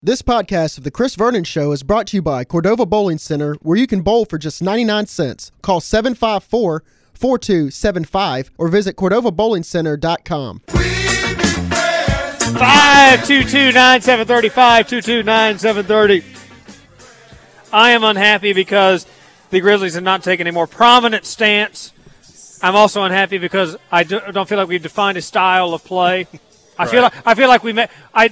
This podcast of The Chris Vernon Show is brought to you by Cordova Bowling Center, where you can bowl for just 99 cents. Call 754-4275 or visit CordovaBowlingCenter.com. 522-9730, 522-9730. I am unhappy because the Grizzlies have not taken a more prominent stance. I'm also unhappy because I don't feel like we've defined a style of play. I feel like I feel like we met I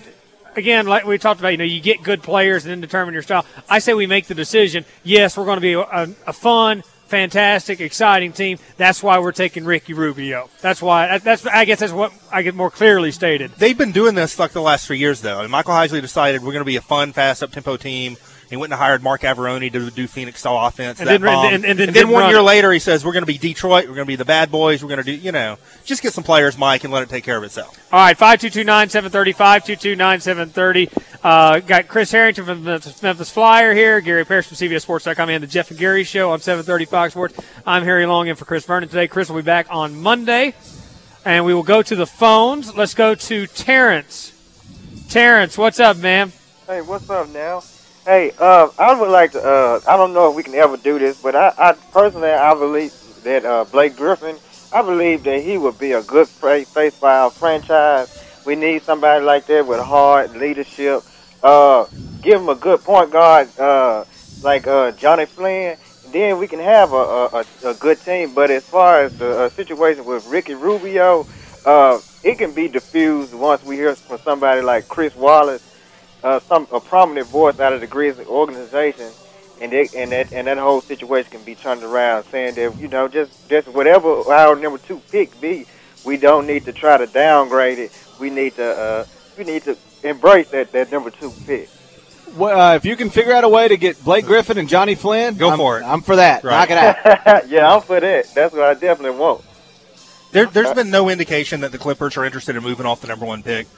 again, like we talked about, you know, you get good players and then determine your style. I say we make the decision. Yes, we're going to be a, a fun, fantastic, exciting team. That's why we're taking Ricky Rubio. That's why. That's I guess that's what I get more clearly stated. They've been doing this like the last three years, though. And Michael Heisley decided we're going to be a fun, fast, up tempo team. He went and hired Marc Iavaroni to do Phoenix style offense. And, then, and, and, and then, one year it. later, he says, We're going to be Detroit. We're going to be the bad boys. We're going to do, you know, just get some players, Mike, and let it take care of itself. All right, 522 9730, 522 9730. Uh, got Chris Herrington from the Memphis Flyer here, Gary Parrish from CBSSports.com, and the Jeff and Gary Show on 730 Fox Sports. I'm Harry Long in for Chris Vernon today. Chris will be back on Monday, and we will go to the phones. Let's go to Terrence. Terrence, what's up, man? Hey, what's up now? Hey, uh, I would like to. Uh, I don't know if we can ever do this, but I, I personally, I believe that uh, Blake Griffin. I believe that he would be a good face for our franchise. We need somebody like that with hard leadership. Uh, give him a good point guard, uh, like uh, Johnny Flynn. Then we can have a, a, a good team. But as far as the uh, situation with Ricky Rubio, uh, it can be diffused once we hear from somebody like Chris Wallace uh, some a prominent voice out of the Grizzly organization, and they, and that and that whole situation can be turned around, saying that you know just just whatever our number two pick be, we don't need to try to downgrade it. We need to uh, we need to embrace that that number two pick. Well, uh, if you can figure out a way to get Blake Griffin and Johnny Flynn, go I'm, for it. I'm for that. Right. Knock it out. yeah, I'm for that. That's what I definitely want. There, has been no indication that the Clippers are interested in moving off the number one pick.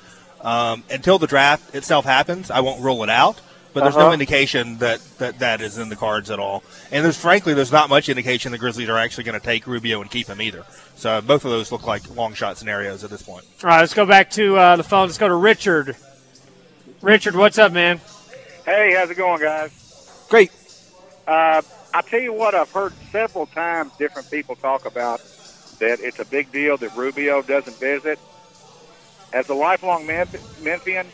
Um, until the draft itself happens, I won't rule it out. But there's uh-huh. no indication that, that that is in the cards at all. And there's frankly, there's not much indication the Grizzlies are actually going to take Rubio and keep him either. So both of those look like long shot scenarios at this point. All right, let's go back to uh, the phone. Let's go to Richard. Richard, what's up, man? Hey, how's it going, guys? Great. Uh, I tell you what, I've heard several times different people talk about that it's a big deal that Rubio doesn't visit as a lifelong Memphian,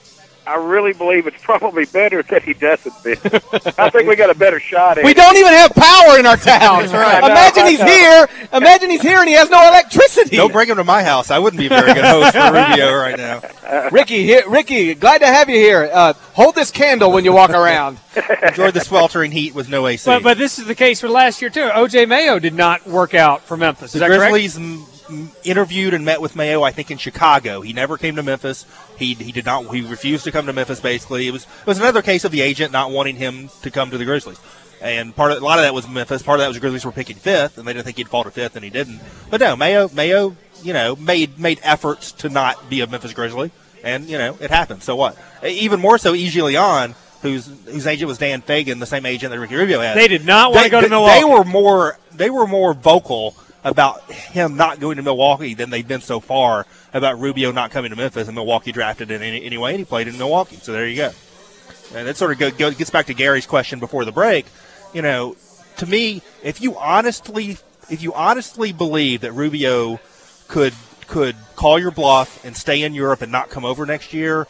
I really believe it's probably better that he doesn't be. I think we got a better shot at We it. don't even have power in our town. right. Imagine he's here. Imagine he's here and he has no electricity. Don't bring him to my house. I wouldn't be a very good host for Rubio right now. Ricky, here, Ricky, glad to have you here. Uh, hold this candle when you walk around. Enjoy the sweltering heat with no AC. But, but this is the case for last year, too. O.J. Mayo did not work out for Memphis. Is the that Grizzlies correct? Interviewed and met with Mayo, I think, in Chicago. He never came to Memphis. He he did not. He refused to come to Memphis. Basically, it was it was another case of the agent not wanting him to come to the Grizzlies. And part of a lot of that was Memphis. Part of that was the Grizzlies were picking fifth, and they didn't think he'd fall to fifth, and he didn't. But no, Mayo Mayo, you know, made made efforts to not be a Memphis Grizzly, and you know, it happened. So what? Even more so, E. Leon, whose whose agent was Dan Fegan, the same agent that Ricky Rubio had. They did not want they, to go to Milwaukee. They were more they were more vocal about him not going to Milwaukee than they've been so far about Rubio not coming to Memphis, and Milwaukee drafted him anyway, and he played in Milwaukee. So there you go. And that sort of go, go, gets back to Gary's question before the break. You know, to me, if you honestly, if you honestly believe that Rubio could could call your bluff and stay in Europe and not come over next year,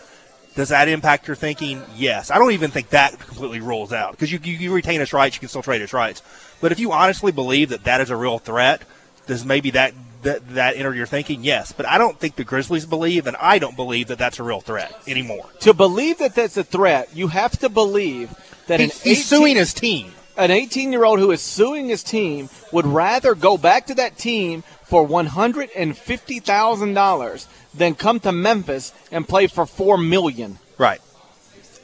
does that impact your thinking? Yes. I don't even think that completely rules out because you, you, you retain his rights, you can still trade his rights. But if you honestly believe that that is a real threat, does maybe that, that that enter your thinking? Yes, but I don't think the Grizzlies believe, and I don't believe that that's a real threat anymore. To believe that that's a threat, you have to believe that he, an he's 18, suing his team. An 18 year old who is suing his team would rather go back to that team for $150,000 than come to Memphis and play for 4 million. Right.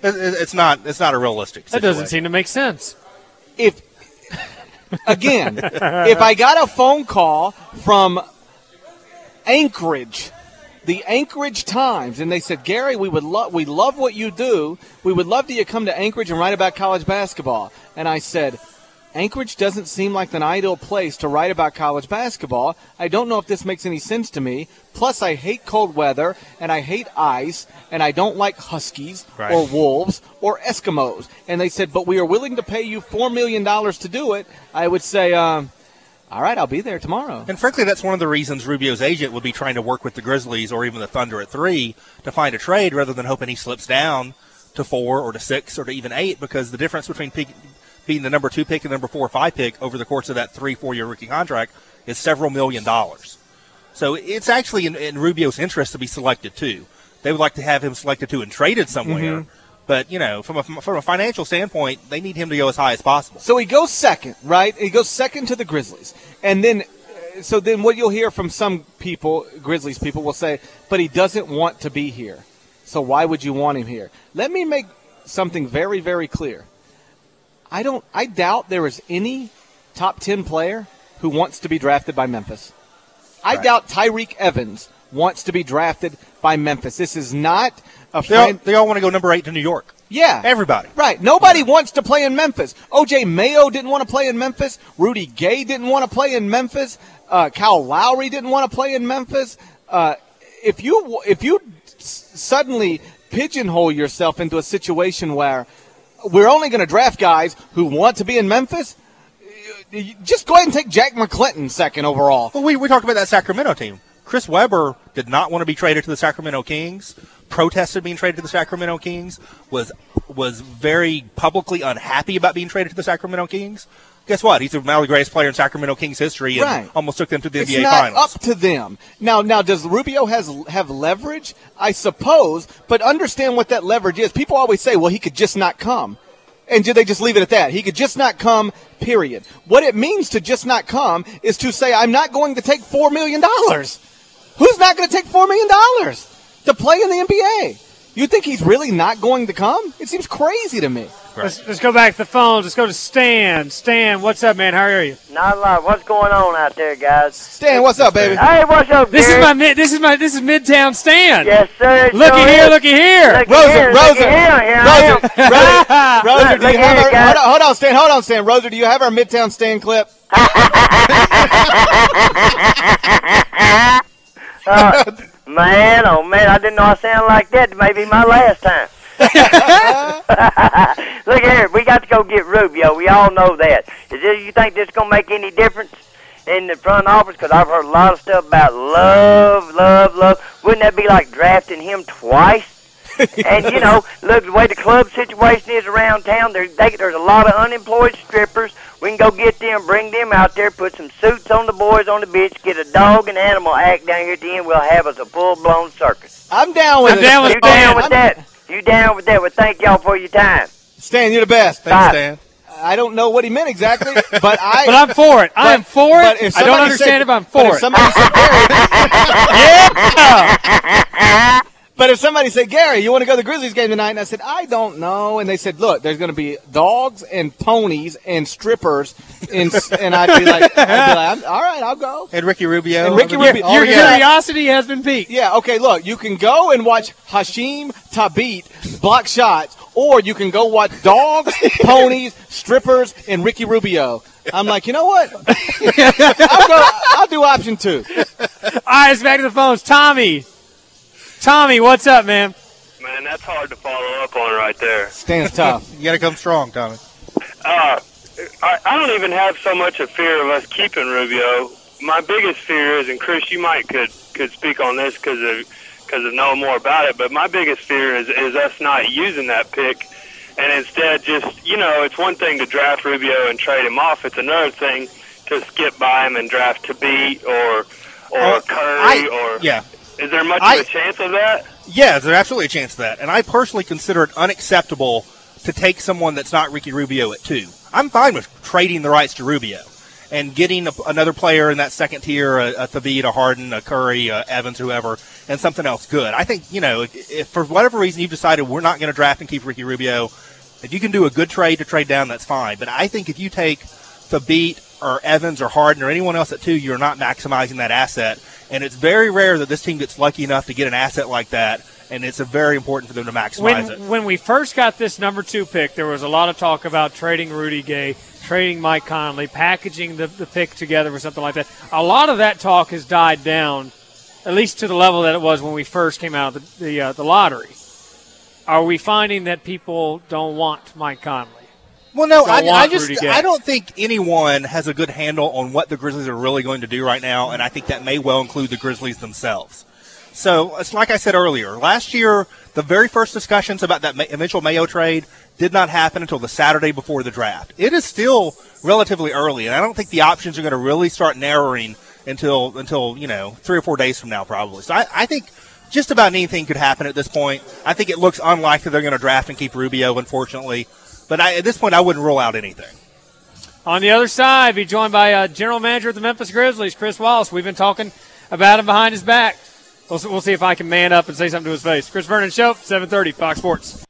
It's not. It's not a realistic. That doesn't seem to make sense. If again, if I got a phone call from Anchorage, the Anchorage Times, and they said, Gary, we would love we love what you do. We would love to you come to Anchorage and write about college basketball. And I said, Anchorage doesn't seem like an ideal place to write about college basketball. I don't know if this makes any sense to me. Plus, I hate cold weather and I hate ice and I don't like huskies Right. or wolves or Eskimos. And they said, but we are willing to pay you $4 million to do it. I would say, um, all right, I'll be there tomorrow. And frankly, that's one of the reasons Rubio's agent would be trying to work with the Grizzlies or even the Thunder at three to find a trade rather than hoping he slips down to four or to six or to even eight because the difference between being the number two pick and the number four or five pick over the course of that three, four year rookie contract is several million dollars. So it's actually in, in Rubio's interest to be selected too. They would like to have him selected too and traded somewhere. But, you know, from a, from a financial standpoint, they need him to go as high as possible. So he goes second, right? He goes second to the Grizzlies. And then, uh, so then what you'll hear from some people, Grizzlies people, will say, but he doesn't want to be here. So why would you want him here? Let me make something very, very clear. I don't, I doubt there is any top 10 player who wants to be drafted by Memphis. I Right. doubt Tyreke Evans wants to be drafted by Memphis. This is not a They all, they all want to go number eight to New York. yeah. Everybody. Right. Nobody wants to play in Memphis. OJ Mayo didn't want to play in Memphis. Rudy Gay didn't want to play in Memphis. Uh, Kyle Lowry didn't want to play in Memphis. Uh, if you if you s- suddenly pigeonhole yourself into a situation where we're only going to draft guys who want to be in Memphis, just go ahead and take Jack McClinton second overall. Well, we, we talked about that Sacramento team. Chris Webber did not want to be traded to the Sacramento Kings. Protested being traded to the Sacramento Kings. Was was very publicly unhappy about being traded to the Sacramento Kings. Guess what? He's the now the greatest player in Sacramento Kings history, and Right. almost took them to the It's NBA not Finals. up to them. Now, now, does Rubio has have leverage? I suppose, but understand what that leverage is. People always say, "Well, he could just not come," and do they just leave it at that? He could just not come. Period. What it means to just not come is to say, "I'm not going to take four million dollars." Who's not going to take four million dollars to play in the NBA? You think he's really not going to come? It seems crazy to me. Let's, let's go back to the phones. Let's go to Stan. Stan, what's up, man? How are you? Not a lot. What's going on out there, guys? Stan, what's up, baby? Hey, what's up, This is my mid. This is my. This is Midtown Stan. Yes, sir. Looky sure here. is. Looky here. Looky Rosa, here, Rosa, looky here. Here I. Rosa, Rosa, Rosa, do you have here, our, hold on, hold on, Stan, hold on, Stan. Rosa, do you have our Midtown Stan clip? Uh, man, oh man, I didn't know I sounded like that. Maybe my last time. Look here, we got to go get Rubio. We all know that. Is this, you think this is gonna make any difference in the front office? Because I've heard a lot of stuff about love, love, love. Wouldn't that be like drafting him twice? And you know, look the way the club situation is around town. There, they, there's a lot of unemployed strippers. We can go get them, bring them out there, put some suits on the boys on the beach, get a dog and animal act down here at the end. We'll have us a full blown circus. I'm down with I'm it. down with You down man, with I'm- that? You down with that? Well, thank y'all for your time. Stan, you're the best. Thanks, Bye. Stan. I don't know what he meant exactly, but I. But I'm for it. I am for but it. if I don't understand said- if I'm but for if it. Somebody said, Gary, but if somebody said, Gary, you want to go to the Grizzlies game tonight? And I said, I don't know. And they said, look, there's going to be dogs and ponies and strippers, and, and I'd be like, I'd be like I'm, all right, I'll go. And Ricky Rubio. And Ricky Rubio- all Your together. curiosity has been piqued. Yeah, okay, look, you can go and watch Hasheem Thabeet block shots, or you can go watch dogs, ponies, strippers, and Ricky Rubio. I'm like, you know what? I'll, go, I'll do option two. All right, it's back to the phones. Tommy. Tommy, what's up, man? Man, that's hard to follow up on right there. Stan's tough. You got to come strong, Tommy. Uh, I, I don't even have so much a fear of us keeping Rubio. My biggest fear is, and Chris, you might could could speak on this because of because of knowing more about it. But my biggest fear is is us not using that pick, and instead just you know, it's one thing to draft Rubio and trade him off. It's another thing to skip by him and draft Thabeet or or Uh, Curry I- or yeah. Is there much I- of a chance of that? Yeah, there's absolutely a chance of that. And I personally consider it unacceptable to take someone that's not Ricky Rubio at two. I'm fine with trading the rights to Rubio and getting a, another player in that second tier, a, a Thabeet, a Harden, a Curry, a Evans, whoever, and something else good. I think, you know, if, if for whatever reason you've decided we're not going to draft and keep Ricky Rubio, if you can do a good trade to trade down, that's fine. But I think if you take Thabeet or Evans or Harden or anyone else at two, you're not maximizing that asset. And it's very rare that this team gets lucky enough to get an asset like that. And it's a very important for them to maximize it. When when we first got this number two pick, there was a lot of talk about trading Rudy Gay, trading Mike Conley, packaging the, the pick together or something like that. A lot of that talk has died down, at least to the level that it was when we first came out of the the, uh, the lottery. Are we finding that people don't want Mike Conley? Well, no, Don't I, I just I don't think anyone has a good handle on what the Grizzlies are really going to do right now, and I think that may well include the Grizzlies themselves. So it's like I said earlier, last year the very first discussions about that eventual Mayo trade did not happen until the Saturday before the draft. It is still relatively early, and I don't think the options are going to really start narrowing until until you know three or four days from now, probably. So I, I think just about anything could happen at this point. I think it looks unlikely they're going to draft and keep Rubio, unfortunately. But I, at this point, I wouldn't rule out anything. On the other side, be joined by uh, general manager of the Memphis Grizzlies, Chris Wallace. We've been talking about him behind his back. We'll, we'll see if I can man up and say something to his face. Chris Vernon Show, 730, Fox Sports.